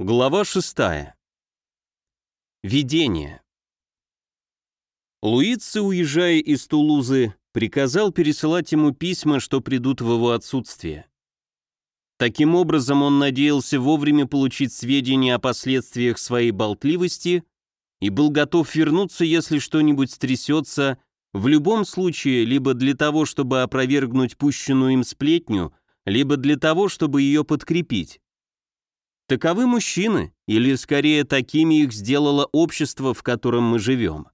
Глава шестая. Видение. Луици, уезжая из Тулузы, приказал пересылать ему письма, что придут в его отсутствие. Таким образом, он надеялся вовремя получить сведения о последствиях своей болтливости и был готов вернуться, если что-нибудь стрясется, в любом случае, либо для того, чтобы опровергнуть пущенную им сплетню, либо для того, чтобы ее подкрепить. Таковы мужчины, или скорее такими их сделало общество, в котором мы живем.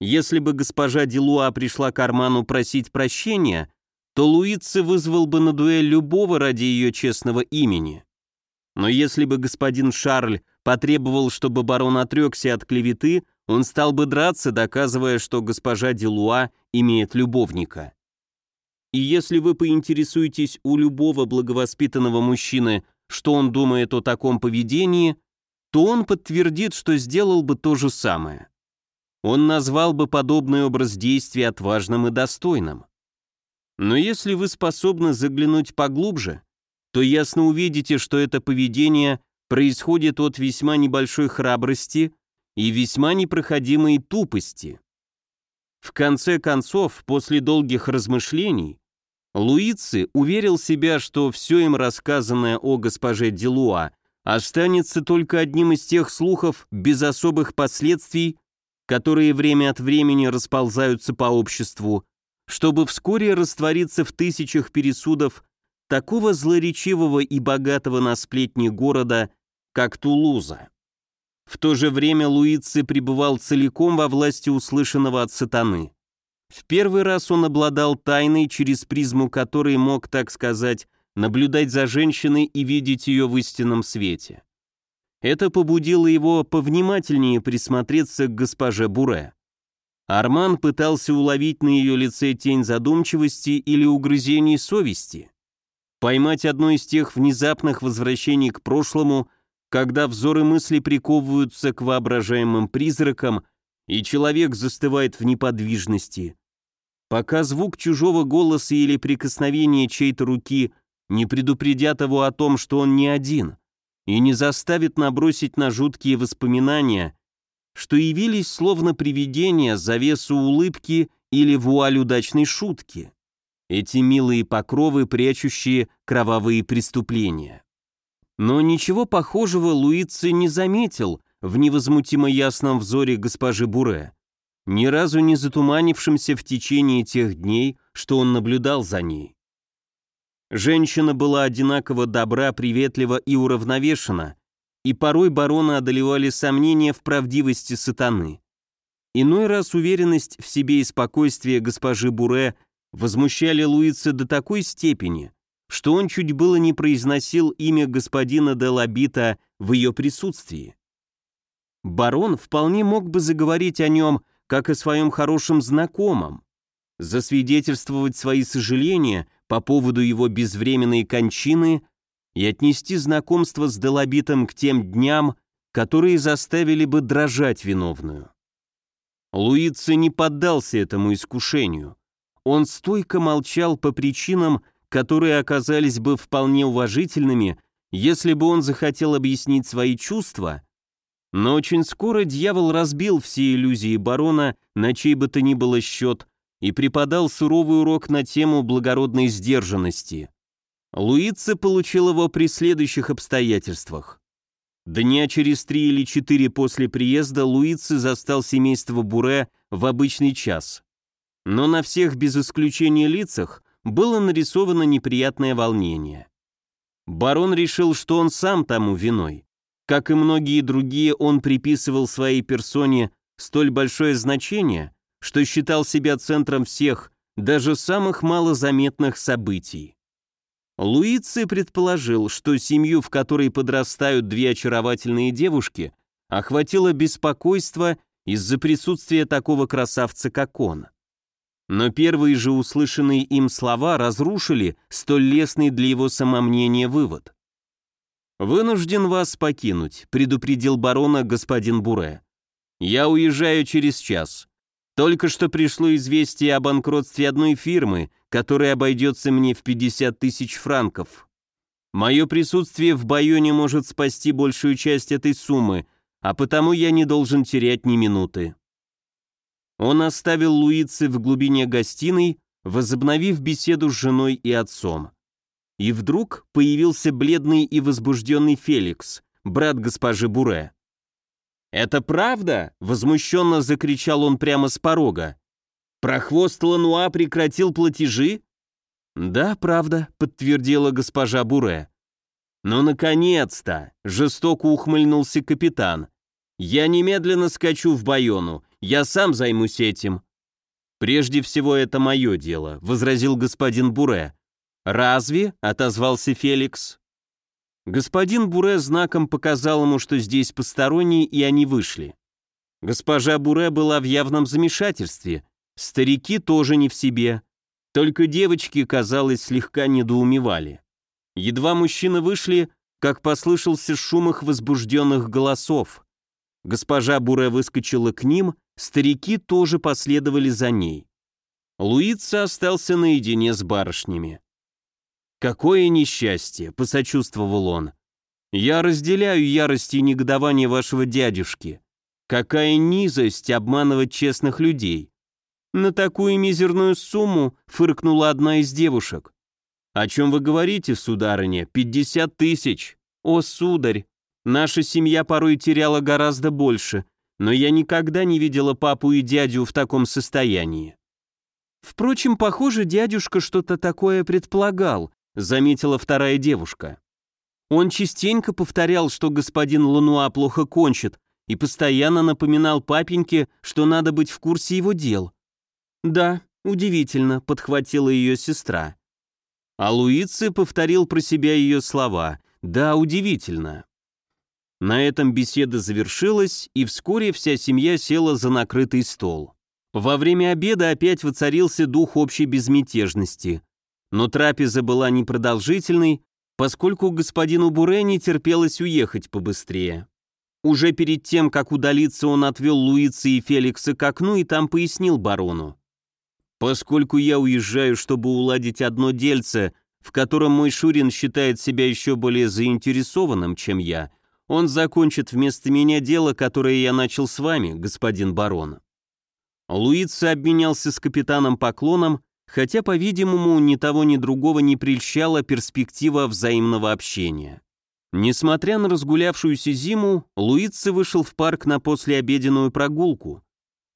Если бы госпожа Делуа пришла к Арману просить прощения, то Луице вызвал бы на дуэль любого ради ее честного имени. Но если бы господин Шарль потребовал, чтобы барон отрекся от клеветы, он стал бы драться, доказывая, что госпожа Делуа имеет любовника. И если вы поинтересуетесь у любого благовоспитанного мужчины, что он думает о таком поведении, то он подтвердит, что сделал бы то же самое. Он назвал бы подобный образ действия отважным и достойным. Но если вы способны заглянуть поглубже, то ясно увидите, что это поведение происходит от весьма небольшой храбрости и весьма непроходимой тупости. В конце концов, после долгих размышлений, Луици уверил себя, что все им рассказанное о госпоже Делуа останется только одним из тех слухов без особых последствий, которые время от времени расползаются по обществу, чтобы вскоре раствориться в тысячах пересудов такого злоречивого и богатого на сплетни города, как Тулуза. В то же время Луици пребывал целиком во власти услышанного от сатаны. В первый раз он обладал тайной, через призму которой мог, так сказать, наблюдать за женщиной и видеть ее в истинном свете. Это побудило его повнимательнее присмотреться к госпоже Буре. Арман пытался уловить на ее лице тень задумчивости или угрызений совести, поймать одно из тех внезапных возвращений к прошлому, когда взоры мысли приковываются к воображаемым призракам, и человек застывает в неподвижности, пока звук чужого голоса или прикосновение чьей-то руки не предупредят его о том, что он не один, и не заставит набросить на жуткие воспоминания, что явились словно привидения, завесу улыбки или вуаль удачной шутки. Эти милые покровы, прячущие кровавые преступления. Но ничего похожего Луици не заметил в невозмутимо ясном взоре госпожи Буре ни разу не затуманившимся в течение тех дней, что он наблюдал за ней. Женщина была одинаково добра, приветлива и уравновешена, и порой барона одолевали сомнения в правдивости сатаны. Иной раз уверенность в себе и спокойствие госпожи Буре возмущали Луица до такой степени, что он чуть было не произносил имя господина де Лабита в ее присутствии. Барон вполне мог бы заговорить о нем как о своем хорошем знакомом, засвидетельствовать свои сожаления по поводу его безвременной кончины и отнести знакомство с Делобитом к тем дням, которые заставили бы дрожать виновную. Луица не поддался этому искушению. Он стойко молчал по причинам, которые оказались бы вполне уважительными, если бы он захотел объяснить свои чувства но очень скоро дьявол разбил все иллюзии барона на чей бы то ни было счет и преподал суровый урок на тему благородной сдержанности. Луица получил его при следующих обстоятельствах. Дня через три или четыре после приезда Луицы застал семейство Буре в обычный час. Но на всех без исключения лицах было нарисовано неприятное волнение. Барон решил, что он сам тому виной. Как и многие другие, он приписывал своей персоне столь большое значение, что считал себя центром всех, даже самых малозаметных событий. Луици предположил, что семью, в которой подрастают две очаровательные девушки, охватило беспокойство из-за присутствия такого красавца, как он. Но первые же услышанные им слова разрушили столь лестный для его самомнения вывод. «Вынужден вас покинуть», — предупредил барона господин Буре. «Я уезжаю через час. Только что пришло известие о банкротстве одной фирмы, которая обойдется мне в 50 тысяч франков». Мое присутствие в Байоне может спасти большую часть этой суммы, а потому я не должен терять ни минуты». Он оставил Луицы в глубине гостиной, возобновив беседу с женой и отцом. И вдруг появился бледный и возбужденный Феликс, брат госпожи Буре. «Это правда?» — возмущенно закричал он прямо с порога. «Прохвост Лануа прекратил платежи?» «Да, правда», — подтвердила госпожа Буре. «Ну, наконец-то!» — жестоко ухмыльнулся капитан. «Я немедленно скачу в Байону, я сам займусь этим». «Прежде всего, это мое дело», — возразил господин Буре. «Разве?» — отозвался Феликс. Господин Буре знаком показал ему, что здесь посторонние, и они вышли. Госпожа Буре была в явном замешательстве. Старики тоже не в себе. Только девочки, казалось, слегка недоумевали. Едва мужчины вышли, как послышался шум их возбужденных голосов. Госпожа Буре выскочила к ним, старики тоже последовали за ней. Луица остался наедине с барышнями. «Какое несчастье!» — посочувствовал он. «Я разделяю ярость и негодование вашего дядюшки. Какая низость обманывать честных людей!» «На такую мизерную сумму!» — фыркнула одна из девушек. «О чем вы говорите, сударыня? Пятьдесят тысяч! О, сударь! Наша семья порой теряла гораздо больше, но я никогда не видела папу и дядю в таком состоянии». Впрочем, похоже, дядюшка что-то такое предполагал, заметила вторая девушка. Он частенько повторял, что господин Лануа плохо кончит, и постоянно напоминал папеньке, что надо быть в курсе его дел. «Да, удивительно», — подхватила ее сестра. А Луицы повторил про себя ее слова. «Да, удивительно». На этом беседа завершилась, и вскоре вся семья села за накрытый стол. Во время обеда опять воцарился дух общей безмятежности. Но трапеза была непродолжительной, поскольку господину Буре не терпелось уехать побыстрее. Уже перед тем, как удалиться, он отвел Луица и Феликса к окну и там пояснил барону. «Поскольку я уезжаю, чтобы уладить одно дельце, в котором мой Шурин считает себя еще более заинтересованным, чем я, он закончит вместо меня дело, которое я начал с вами, господин барон». Луица обменялся с капитаном поклоном хотя, по-видимому, ни того, ни другого не прельщала перспектива взаимного общения. Несмотря на разгулявшуюся зиму, Луици вышел в парк на послеобеденную прогулку.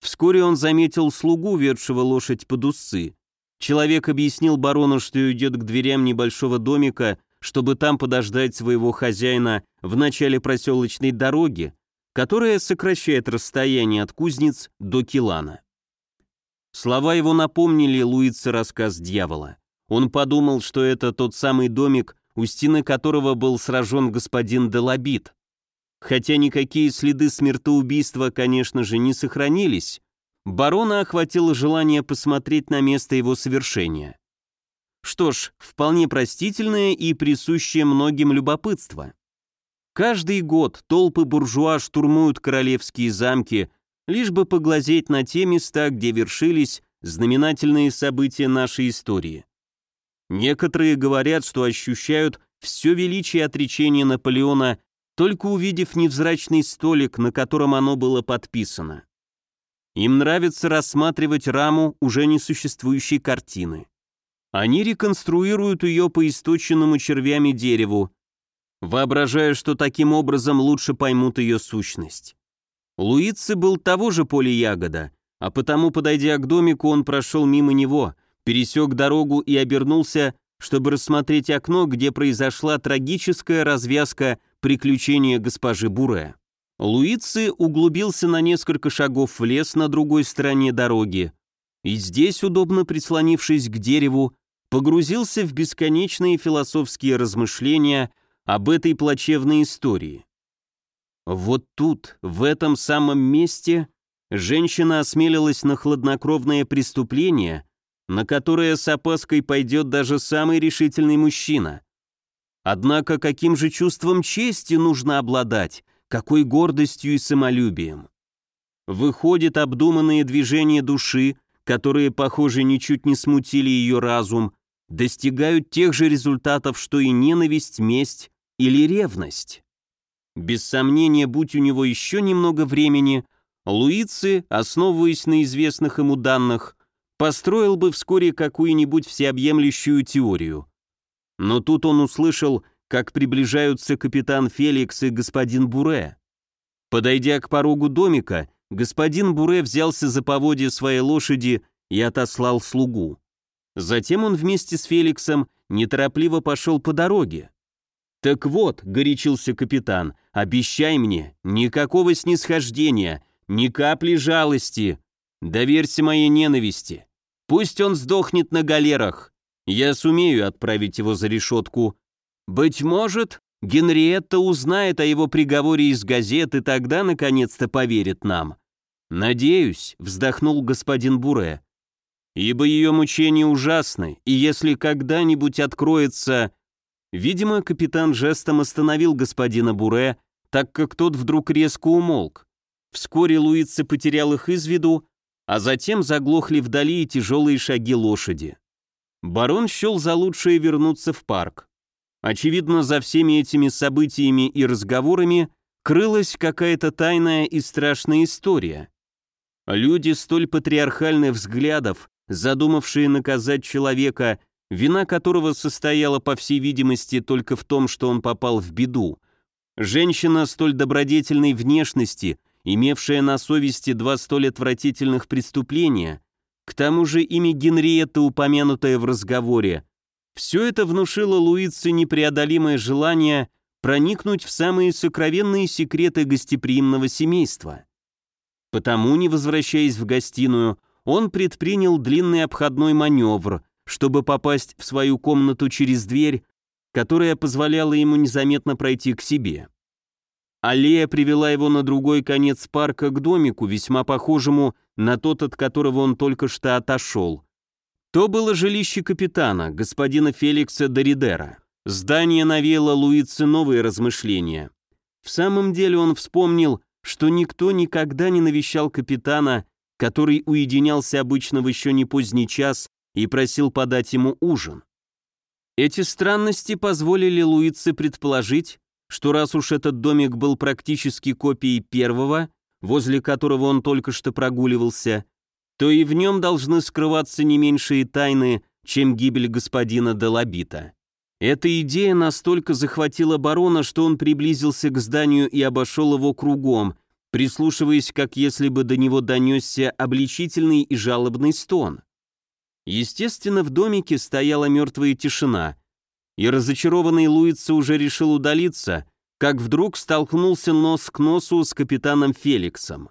Вскоре он заметил слугу, ведшего лошадь под усы. Человек объяснил барону, что идет к дверям небольшого домика, чтобы там подождать своего хозяина в начале проселочной дороги, которая сокращает расстояние от кузнец до Килана. Слова его напомнили Луице рассказ дьявола. Он подумал, что это тот самый домик, у стены которого был сражен господин Делабит. Хотя никакие следы смертоубийства, конечно же, не сохранились, барона охватило желание посмотреть на место его совершения. Что ж, вполне простительное и присущее многим любопытство. Каждый год толпы буржуа штурмуют королевские замки, лишь бы поглазеть на те места, где вершились знаменательные события нашей истории. Некоторые говорят, что ощущают все величие отречения Наполеона, только увидев невзрачный столик, на котором оно было подписано. Им нравится рассматривать раму уже несуществующей картины. Они реконструируют ее по источенному червями дереву, воображая, что таким образом лучше поймут ее сущность. Луици был того же поля ягода, а потому, подойдя к домику, он прошел мимо него, пересек дорогу и обернулся, чтобы рассмотреть окно, где произошла трагическая развязка приключения госпожи Буре. Луици углубился на несколько шагов в лес на другой стороне дороги, и здесь, удобно прислонившись к дереву, погрузился в бесконечные философские размышления об этой плачевной истории. Вот тут, в этом самом месте, женщина осмелилась на хладнокровное преступление, на которое с опаской пойдет даже самый решительный мужчина. Однако каким же чувством чести нужно обладать, какой гордостью и самолюбием? Выходит, обдуманные движения души, которые, похоже, ничуть не смутили ее разум, достигают тех же результатов, что и ненависть, месть или ревность. Без сомнения, будь у него еще немного времени, Луици, основываясь на известных ему данных, построил бы вскоре какую-нибудь всеобъемлющую теорию. Но тут он услышал, как приближаются капитан Феликс и господин Буре. Подойдя к порогу домика, господин Буре взялся за поводья своей лошади и отослал слугу. Затем он вместе с Феликсом неторопливо пошел по дороге. «Так вот», — горячился капитан, — «обещай мне, никакого снисхождения, ни капли жалости. Доверься моей ненависти. Пусть он сдохнет на галерах. Я сумею отправить его за решетку. Быть может, Генриетта узнает о его приговоре из газет и тогда наконец-то поверит нам. Надеюсь, вздохнул господин Буре. Ибо ее мучения ужасны, и если когда-нибудь откроется... Видимо, капитан жестом остановил господина Буре, так как тот вдруг резко умолк. Вскоре Луица потерял их из виду, а затем заглохли вдали и тяжелые шаги лошади. Барон счел за лучшее вернуться в парк. Очевидно, за всеми этими событиями и разговорами крылась какая-то тайная и страшная история. Люди столь патриархальных взглядов, задумавшие наказать человека, вина которого состояла, по всей видимости, только в том, что он попал в беду. Женщина столь добродетельной внешности – имевшая на совести два столь отвратительных преступления, к тому же имя Генриетта, упомянутое в разговоре, все это внушило Луице непреодолимое желание проникнуть в самые сокровенные секреты гостеприимного семейства. Потому, не возвращаясь в гостиную, он предпринял длинный обходной маневр, чтобы попасть в свою комнату через дверь, которая позволяла ему незаметно пройти к себе. Аллея привела его на другой конец парка к домику, весьма похожему на тот, от которого он только что отошел. То было жилище капитана, господина Феликса Доридера. Здание навело Луице новые размышления. В самом деле он вспомнил, что никто никогда не навещал капитана, который уединялся обычно в еще не поздний час и просил подать ему ужин. Эти странности позволили Луице предположить, что раз уж этот домик был практически копией первого, возле которого он только что прогуливался, то и в нем должны скрываться не меньшие тайны, чем гибель господина Делабита. Эта идея настолько захватила барона, что он приблизился к зданию и обошел его кругом, прислушиваясь, как если бы до него донесся обличительный и жалобный стон. Естественно, в домике стояла мертвая тишина, и разочарованный Луица уже решил удалиться, как вдруг столкнулся нос к носу с капитаном Феликсом.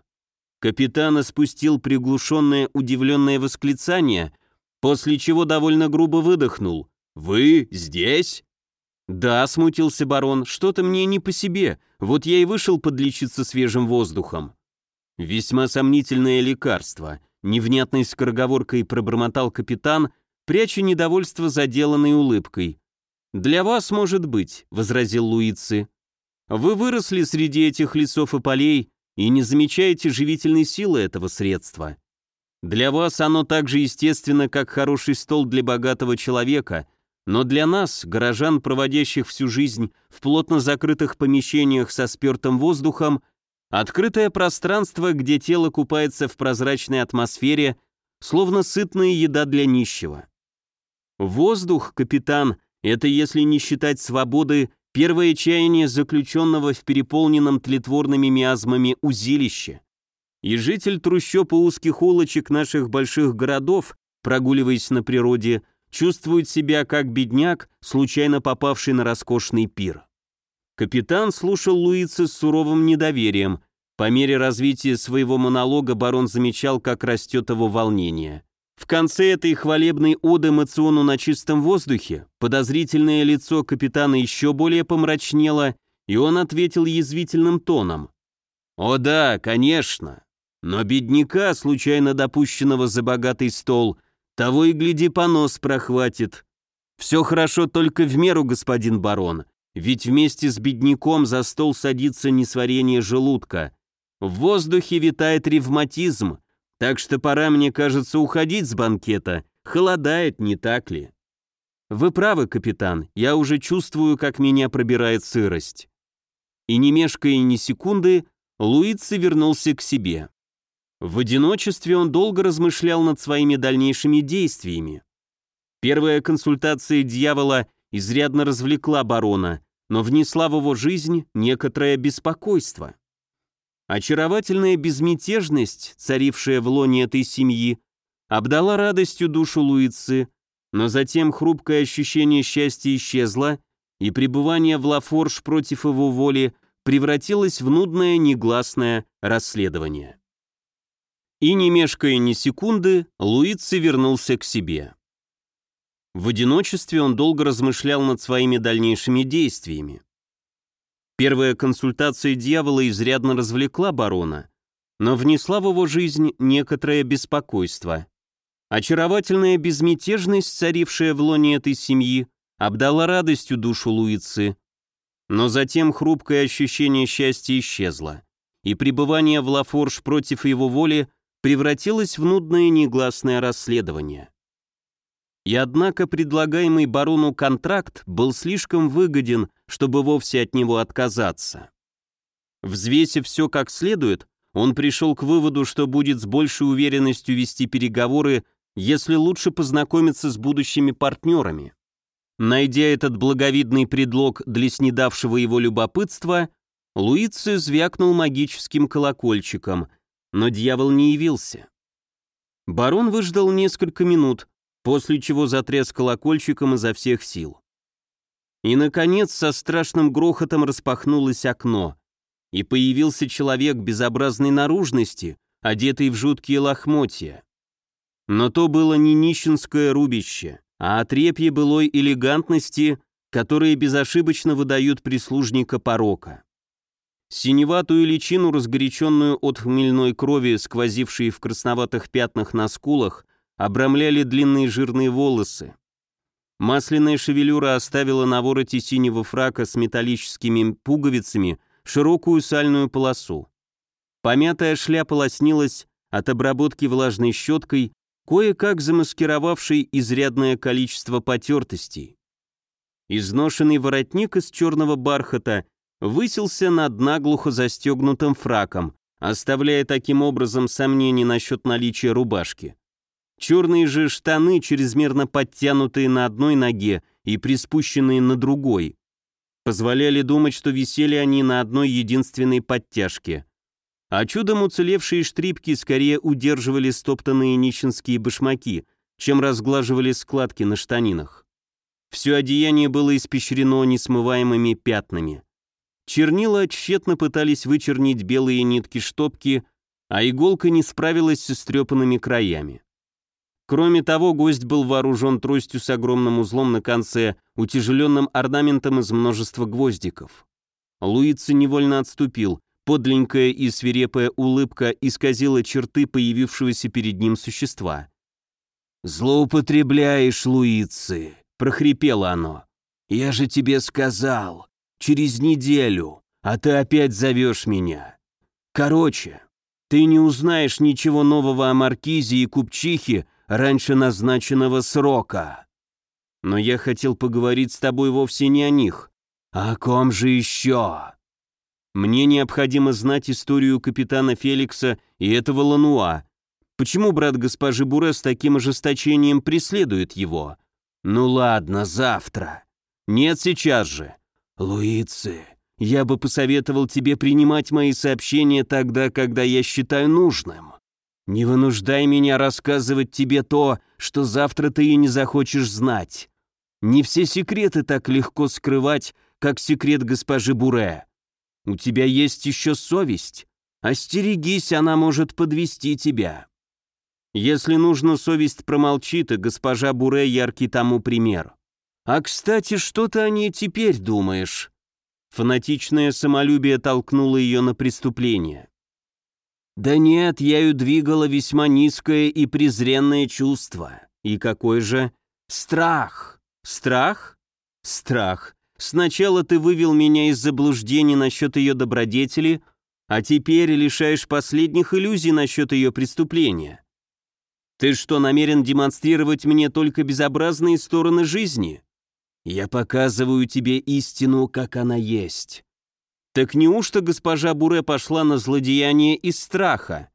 Капитан спустил приглушенное удивленное восклицание, после чего довольно грубо выдохнул. «Вы здесь?» «Да», — смутился барон, — «что-то мне не по себе, вот я и вышел подлечиться свежим воздухом». «Весьма сомнительное лекарство», — невнятной скороговоркой пробормотал капитан, пряча недовольство заделанной улыбкой. «Для вас, может быть», — возразил Луицы. «Вы выросли среди этих лесов и полей и не замечаете живительной силы этого средства. Для вас оно так же естественно, как хороший стол для богатого человека, но для нас, горожан, проводящих всю жизнь в плотно закрытых помещениях со спертым воздухом, открытое пространство, где тело купается в прозрачной атмосфере, словно сытная еда для нищего. Воздух, капитан, это, если не считать свободы, первое чаяние заключенного в переполненном тлетворными миазмами узилище. И житель трущоб и узких улочек наших больших городов, прогуливаясь на природе, чувствует себя как бедняк, случайно попавший на роскошный пир. Капитан слушал Луица с суровым недоверием. По мере развития своего монолога барон замечал, как растет его волнение. В конце этой хвалебной оды эмоциону на чистом воздухе подозрительное лицо капитана еще более помрачнело, и он ответил язвительным тоном. «О да, конечно. Но бедняка, случайно допущенного за богатый стол, того и гляди понос прохватит. Все хорошо только в меру, господин барон, ведь вместе с бедняком за стол садится несварение желудка. В воздухе витает ревматизм, так что пора, мне кажется, уходить с банкета. Холодает, не так ли? «Вы правы, капитан, я уже чувствую, как меня пробирает сырость». И не мешкая ни секунды, Луици вернулся к себе. В одиночестве он долго размышлял над своими дальнейшими действиями. Первая консультация дьявола изрядно развлекла барона, но внесла в его жизнь некоторое беспокойство. Очаровательная безмятежность, царившая в лоне этой семьи, обдала радостью душу Луицы, но затем хрупкое ощущение счастья исчезло, и пребывание в Лафорж против его воли превратилось в нудное негласное расследование. И не мешкая ни секунды, Луици вернулся к себе. В одиночестве он долго размышлял над своими дальнейшими действиями. Первая консультация дьявола изрядно развлекла барона, но внесла в его жизнь некоторое беспокойство. Очаровательная безмятежность, царившая в лоне этой семьи, обдала радостью душу Луицы, но затем хрупкое ощущение счастья исчезло, и пребывание в Лафорж против его воли превратилось в нудное негласное расследование. И однако предлагаемый барону контракт был слишком выгоден, чтобы вовсе от него отказаться. Взвесив все как следует, он пришел к выводу, что будет с большей уверенностью вести переговоры, если лучше познакомиться с будущими партнерами. Найдя этот благовидный предлог для снедавшего его любопытства, Луици звякнул магическим колокольчиком, но дьявол не явился. Барон выждал несколько минут, после чего затряс колокольчиком изо всех сил. И, наконец, со страшным грохотом распахнулось окно, и появился человек безобразной наружности, одетый в жуткие лохмотья. Но то было не нищенское рубище, а отрепье былой элегантности, которые безошибочно выдают прислужника порока. Синеватую личину, разгоряченную от хмельной крови, сквозившей в красноватых пятнах на скулах, обрамляли длинные жирные волосы. Масляная шевелюра оставила на вороте синего фрака с металлическими пуговицами широкую сальную полосу. Помятая шляпа лоснилась от обработки влажной щеткой, кое-как замаскировавшей изрядное количество потертостей. Изношенный воротник из черного бархата высился над наглухо застегнутым фраком, оставляя таким образом сомнения насчет наличия рубашки. Черные же штаны, чрезмерно подтянутые на одной ноге и приспущенные на другой, позволяли думать, что висели они на одной единственной подтяжке. А чудом уцелевшие штрипки скорее удерживали стоптанные нищенские башмаки, чем разглаживали складки на штанинах. Все одеяние было испещрено несмываемыми пятнами. Чернила тщетно пытались вычернить белые нитки штопки, а иголка не справилась с истрепанными краями. Кроме того, гость был вооружен тростью с огромным узлом на конце, утяжеленным орнаментом из множества гвоздиков. Луица невольно отступил, подленькая и свирепая улыбка исказила черты появившегося перед ним существа. «Злоупотребляешь, Луицы!» — прохрипело оно. «Я же тебе сказал, через неделю, а ты опять зовешь меня. Короче, ты не узнаешь ничего нового о Маркизе и Купчихе, раньше назначенного срока. Но я хотел поговорить с тобой вовсе не о них. А о ком же еще? Мне необходимо знать историю капитана Феликса и этого Лануа. Почему брат госпожи Буре с таким ожесточением преследует его? Ну ладно, завтра. Нет, сейчас же. Луицы, я бы посоветовал тебе принимать мои сообщения тогда, когда я считаю нужным. Не вынуждай меня рассказывать тебе то, что завтра ты и не захочешь знать. Не все секреты так легко скрывать, как секрет госпожи Буре. У тебя есть еще совесть. Остерегись, она может подвести тебя. Если нужно, совесть промолчит, и госпожа Буре яркий тому пример. А, кстати, что ты о ней теперь думаешь? Фанатичное самолюбие толкнуло ее на преступление. Да нет, ею двигало весьма низкое и презренное чувство. И какой же? Страх. Страх? Страх. Сначала ты вывел меня из заблуждений насчет ее добродетели, а теперь лишаешь последних иллюзий насчет ее преступления. Ты что, намерен демонстрировать мне только безобразные стороны жизни? Я показываю тебе истину, как она есть. Так неужто госпожа Буре пошла на злодеяние из страха?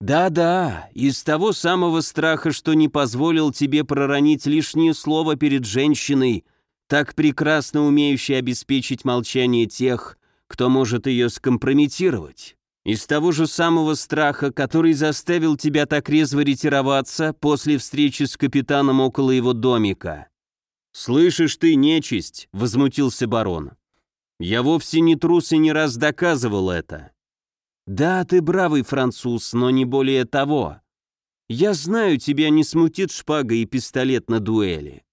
Да-да, из того самого страха, что не позволил тебе проронить лишнее слово перед женщиной, так прекрасно умеющей обеспечить молчание тех, кто может ее скомпрометировать. Из того же самого страха, который заставил тебя так резво ретироваться после встречи с капитаном около его домика. «Слышишь ты, нечисть!» — возмутился барон. «Я вовсе не трус и не раз доказывал это. Да, ты бравый француз, но не более того. Я знаю, тебя не смутит шпага и пистолет на дуэли.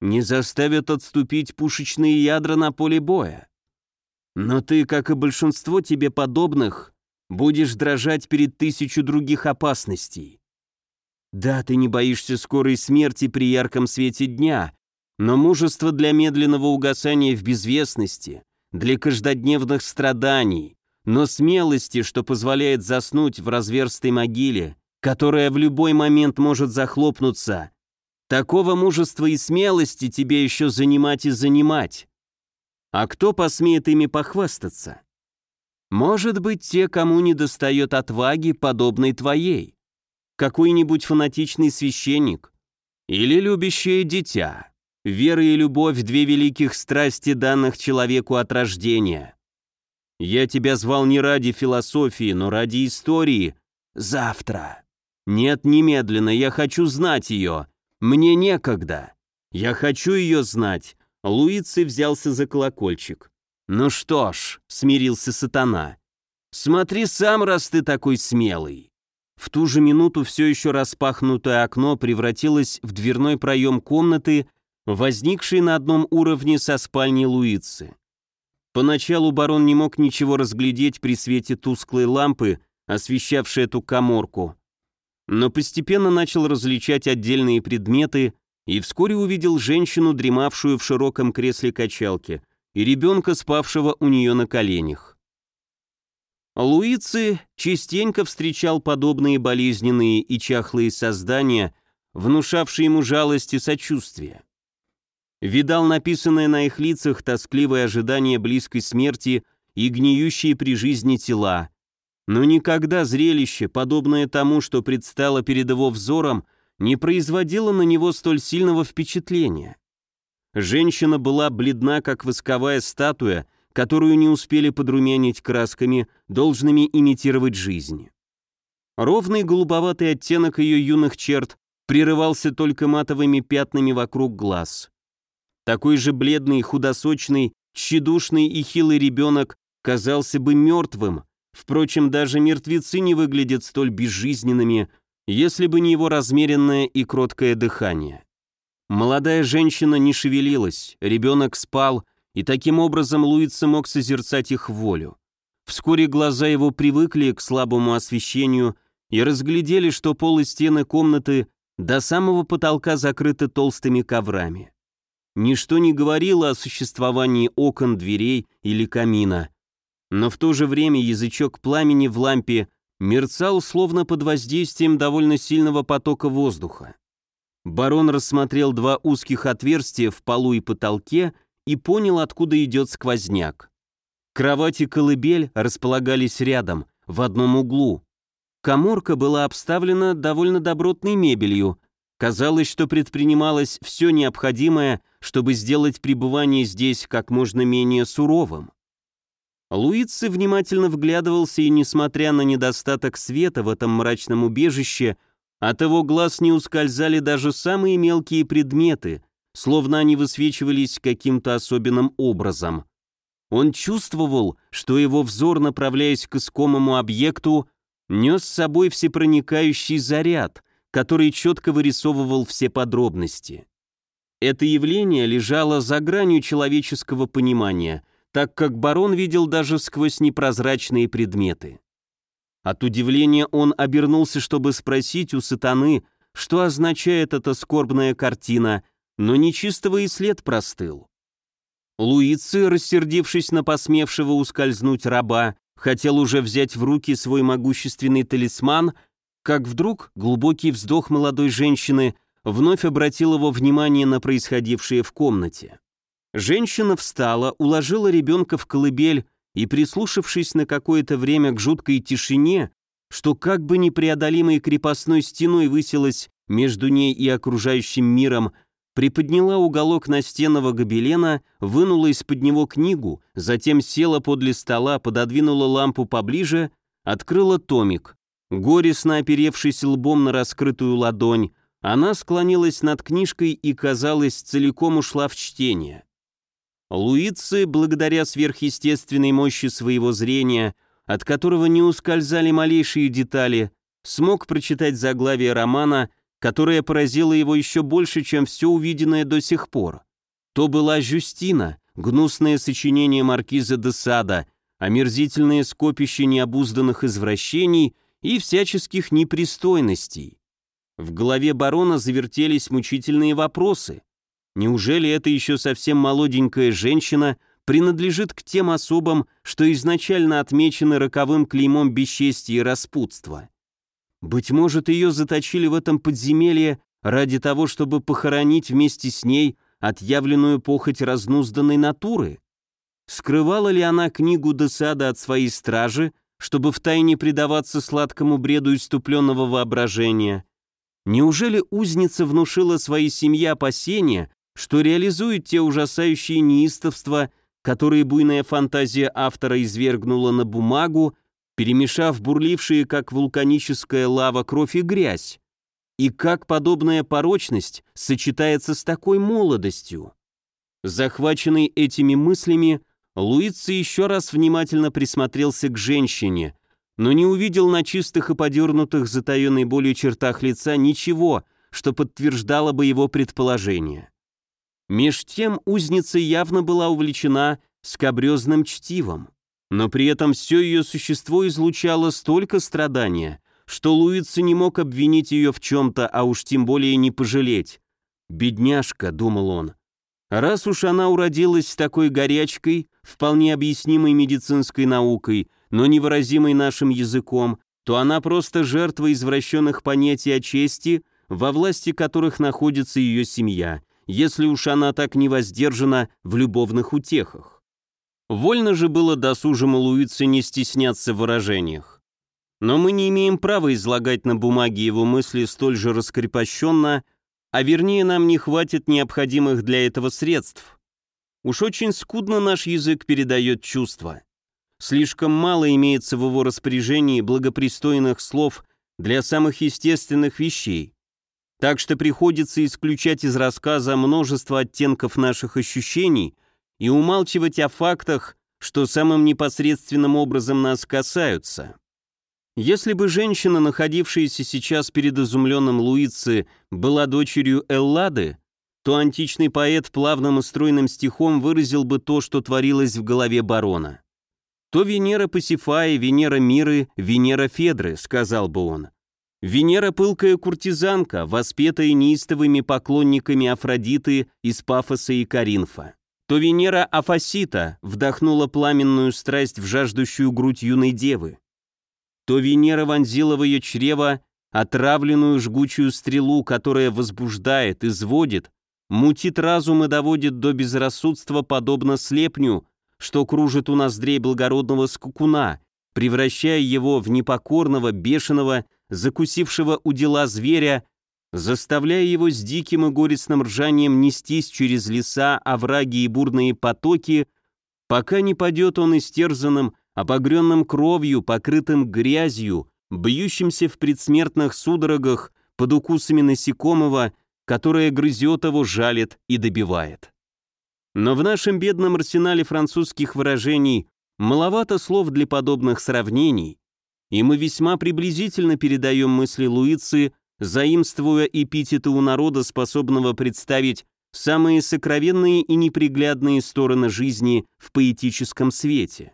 Не заставят отступить пушечные ядра на поле боя. Но ты, как и большинство тебе подобных, будешь дрожать перед тысячу других опасностей. Да, ты не боишься скорой смерти при ярком свете дня, но мужество для медленного угасания в безвестности, для каждодневных страданий, но смелости, что позволяет заснуть в разверстой могиле, которая в любой момент может захлопнуться. Такого мужества и смелости тебе еще занимать и занимать. А кто посмеет ими похвастаться? Может быть, те, кому не достает отваги, подобной твоей. Какой-нибудь фанатичный священник. Или любящее дитя. Вера и любовь – две великих страсти, данных человеку от рождения. Я тебя звал не ради философии, но ради истории. Завтра. Нет, немедленно, я хочу знать ее. Мне некогда. Я хочу ее знать. Луиций взялся за колокольчик. «Ну что ж», — смирился сатана, — «смотри сам, раз ты такой смелый». В ту же минуту все еще распахнутое окно превратилось в дверной проем комнаты, возникшей на одном уровне со спальней Луицы. Поначалу барон не мог ничего разглядеть при свете тусклой лампы, освещавшей эту коморку, но постепенно начал различать отдельные предметы и вскоре увидел женщину, дремавшую в широком кресле качалки и ребенка, спавшего у нее на коленях. Луици частенько встречал подобные болезненные и чахлые создания, внушавшие ему жалость и сочувствие. Видал написанное на их лицах тоскливое ожидание близкой смерти и гниющие при жизни тела, но никогда зрелище, подобное тому, что предстало перед его взором, не производило на него столь сильного впечатления. Женщина была бледна, как восковая статуя, которую не успели подрумянить красками, должными имитировать жизнь. Ровный голубоватый оттенок ее юных черт прерывался только матовыми пятнами вокруг глаз. Такой же бледный, худосочный, тщедушный и хилый ребенок казался бы мертвым, впрочем, даже мертвецы не выглядят столь безжизненными, если бы не его размеренное и кроткое дыхание. Молодая женщина не шевелилась, ребенок спал, и таким образом Луица мог созерцать их волю. Вскоре глаза его привыкли к слабому освещению и разглядели, что пол и стены комнаты до самого потолка закрыты толстыми коврами. Ничто не говорило о существовании окон, дверей или камина. Но в то же время язычок пламени в лампе мерцал словно под воздействием довольно сильного потока воздуха. Барон рассмотрел два узких отверстия в полу и потолке и понял, откуда идет сквозняк. Кровать и колыбель располагались рядом, в одном углу. Коморка была обставлена довольно добротной мебелью. Казалось, что предпринималось все необходимое, чтобы сделать пребывание здесь как можно менее суровым. Луици внимательно вглядывался и, несмотря на недостаток света в этом мрачном убежище, от его глаз не ускользали даже самые мелкие предметы, словно они высвечивались каким-то особенным образом. Он чувствовал, что его взор, направляясь к искомому объекту, нес с собой всепроникающий заряд, который четко вырисовывал все подробности. Это явление лежало за гранью человеческого понимания, так как барон видел даже сквозь непрозрачные предметы. От удивления он обернулся, чтобы спросить у сатаны, что означает эта скорбная картина, но нечистого и след простыл. Луици, рассердившись на посмевшего ускользнуть раба, хотел уже взять в руки свой могущественный талисман, как вдруг глубокий вздох молодой женщины вновь обратил его внимание на происходившее в комнате. Женщина встала, уложила ребенка в колыбель и, прислушавшись на какое-то время к жуткой тишине, что как бы непреодолимой крепостной стеной высилась между ней и окружающим миром, приподняла уголок настенного гобелена, вынула из-под него книгу, затем села подле стола, пододвинула лампу поближе, открыла томик. Горестно оперевшись лбом на раскрытую ладонь, она склонилась над книжкой и, казалось, целиком ушла в чтение. Луицы, благодаря сверхъестественной мощи своего зрения, от которого не ускользали малейшие детали, смог прочитать заглавие романа, которое поразило его еще больше, чем все увиденное до сих пор. То была «Жюстина», гнусное сочинение маркиза де Сада, омерзительное скопище необузданных извращений — и всяческих непристойностей. В голове барона завертелись мучительные вопросы. Неужели эта еще совсем молоденькая женщина принадлежит к тем особам, что изначально отмечены роковым клеймом бесчестия и распутства? Быть может, ее заточили в этом подземелье ради того, чтобы похоронить вместе с ней отъявленную похоть разнузданной натуры? Скрывала ли она книгу Десада от своей стражи, чтобы втайне предаваться сладкому бреду иступленного воображения? Неужели узница внушила своей семье опасения, что реализует те ужасающие неистовства, которые буйная фантазия автора извергнула на бумагу, перемешав бурлившие, как вулканическая лава, кровь и грязь? И как подобная порочность сочетается с такой молодостью? Захваченный этими мыслями, Луици еще раз внимательно присмотрелся к женщине, но не увидел на чистых и подернутых затаенной болью чертах лица ничего, что подтверждало бы его предположение. Меж тем узница явно была увлечена скобрезным чтивом, но при этом все ее существо излучало столько страдания, что Луици не мог обвинить ее в чем-то, а уж тем более не пожалеть. «Бедняжка», — думал он, Раз уж она уродилась такой горячкой, вполне объяснимой медицинской наукой, но невыразимой нашим языком, то она просто жертва извращенных понятий о чести, во власти которых находится ее семья, если уж она так не воздержана в любовных утехах. Вольно же было досужему Луице не стесняться в выражениях. Но мы не имеем права излагать на бумаге его мысли столь же раскрепощенно, а вернее нам не хватит необходимых для этого средств. Уж очень скудно наш язык передает чувства. Слишком мало имеется в его распоряжении благопристойных слов для самых естественных вещей. Так что приходится исключать из рассказа множество оттенков наших ощущений и умалчивать о фактах, что самым непосредственным образом нас касаются. Если бы женщина, находившаяся сейчас перед изумленным Луици, была дочерью Эллады, то античный поэт плавным и стройным стихом выразил бы то, что творилось в голове барона. «То Венера Пасифаи, Венера Миры, Венера Федры», — сказал бы он. «Венера — пылкая куртизанка, воспетая неистовыми поклонниками Афродиты из Пафоса и Каринфа. То Венера Афасита вдохнула пламенную страсть в жаждущую грудь юной девы то Венера вонзила в ее чрево отравленную жгучую стрелу, которая возбуждает, изводит, мутит разум и доводит до безрассудства подобно слепню, что кружит у ноздрей благородного скукуна, превращая его в непокорного, бешеного, закусившего у дела зверя, заставляя его с диким и горестным ржанием нестись через леса, овраги и бурные потоки, пока не падет он истерзанным, обогренным кровью, покрытым грязью, бьющимся в предсмертных судорогах под укусами насекомого, которое грызет его, жалит и добивает. Но в нашем бедном арсенале французских выражений маловато слов для подобных сравнений, и мы весьма приблизительно передаем мысли Луицы, заимствуя эпитеты у народа, способного представить самые сокровенные и неприглядные стороны жизни в поэтическом свете.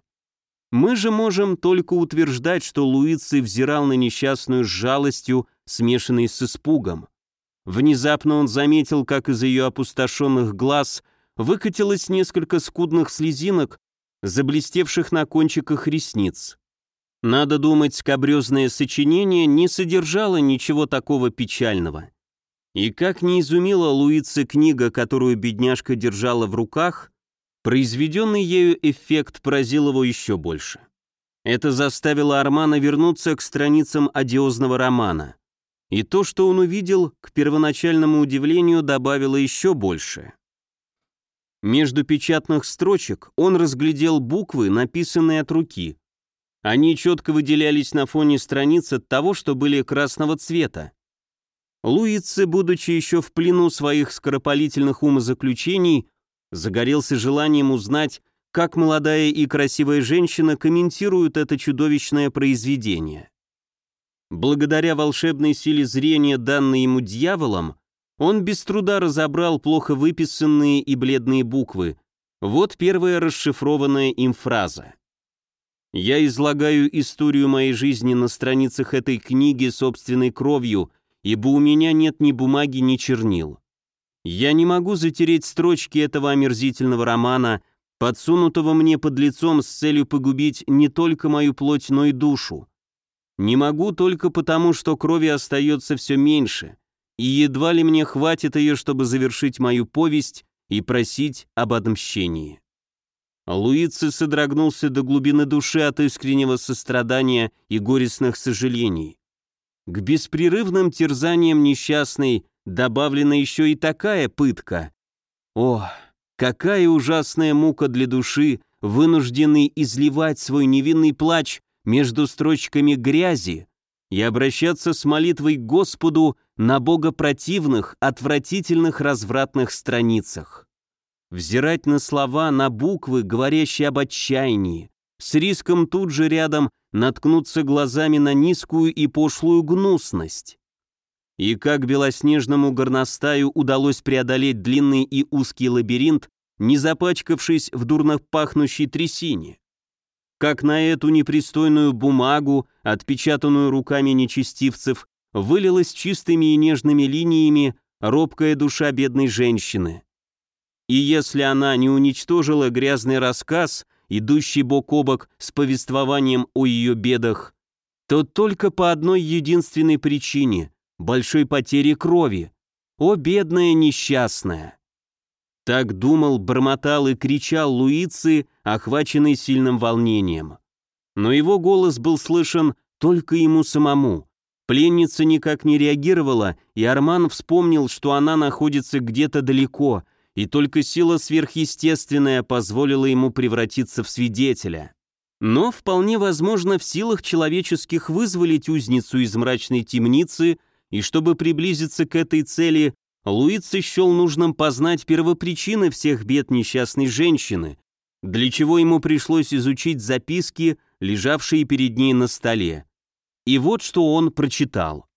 Мы же можем только утверждать, что Луиций взирал на несчастную с жалостью, смешанной с испугом. Внезапно он заметил, как из ее опустошенных глаз выкатилось несколько скудных слезинок, заблестевших на кончиках ресниц. Надо думать, скобрезное сочинение не содержало ничего такого печального. И как не изумила Луица книга, которую бедняжка держала в руках, произведенный ею эффект поразил его еще больше. Это заставило Армана вернуться к страницам одиозного романа. И то, что он увидел, к первоначальному удивлению добавило еще больше. Между печатных строчек он разглядел буквы, написанные от руки. Они четко выделялись на фоне страниц от того, что были красного цвета. Луице, будучи еще в плену своих скоропалительных умозаключений, загорелся желанием узнать, как молодая и красивая женщина комментирует это чудовищное произведение. Благодаря волшебной силе зрения, данной ему дьяволом, он без труда разобрал плохо выписанные и бледные буквы. Вот первая расшифрованная им фраза. «Я излагаю историю моей жизни на страницах этой книги собственной кровью, ибо у меня нет ни бумаги, ни чернил. Я не могу затереть строчки этого омерзительного романа, подсунутого мне под лицом с целью погубить не только мою плоть, но и душу. Не могу только потому, что крови остается все меньше, и едва ли мне хватит ее, чтобы завершить мою повесть и просить об отмщении. Луици содрогнулся до глубины души от искреннего сострадания и горестных сожалений. К беспрерывным терзаниям несчастной добавлена еще и такая пытка. О, Какая ужасная мука для души, вынужденный изливать свой невинный плач между строчками грязи и обращаться с молитвой к Господу на богопротивных, отвратительных развратных страницах. Взирать на слова, на буквы, говорящие об отчаянии, с риском тут же рядом наткнуться глазами на низкую и пошлую гнусность. И как белоснежному горностаю удалось преодолеть длинный и узкий лабиринт, не запачкавшись в дурно пахнущей трясине. Как на эту непристойную бумагу, отпечатанную руками нечестивцев, вылилась чистыми и нежными линиями робкая душа бедной женщины. И если она не уничтожила грязный рассказ, идущий бок о бок с повествованием о ее бедах, то только по одной единственной причине большой потери крови. О, бедная несчастная! Так думал, бормотал и кричал Луици, охваченный сильным волнением. Но его голос был слышен только ему самому. Пленница никак не реагировала, и Арман вспомнил, что она находится где-то далеко, и только сила сверхъестественная позволила ему превратиться в свидетеля. Но вполне возможно в силах человеческих вызволить узницу из мрачной темницы – и чтобы приблизиться к этой цели, Луиц счел нужным познать первопричины всех бед несчастной женщины, для чего ему пришлось изучить записки, лежавшие перед ней на столе. И вот что он прочитал.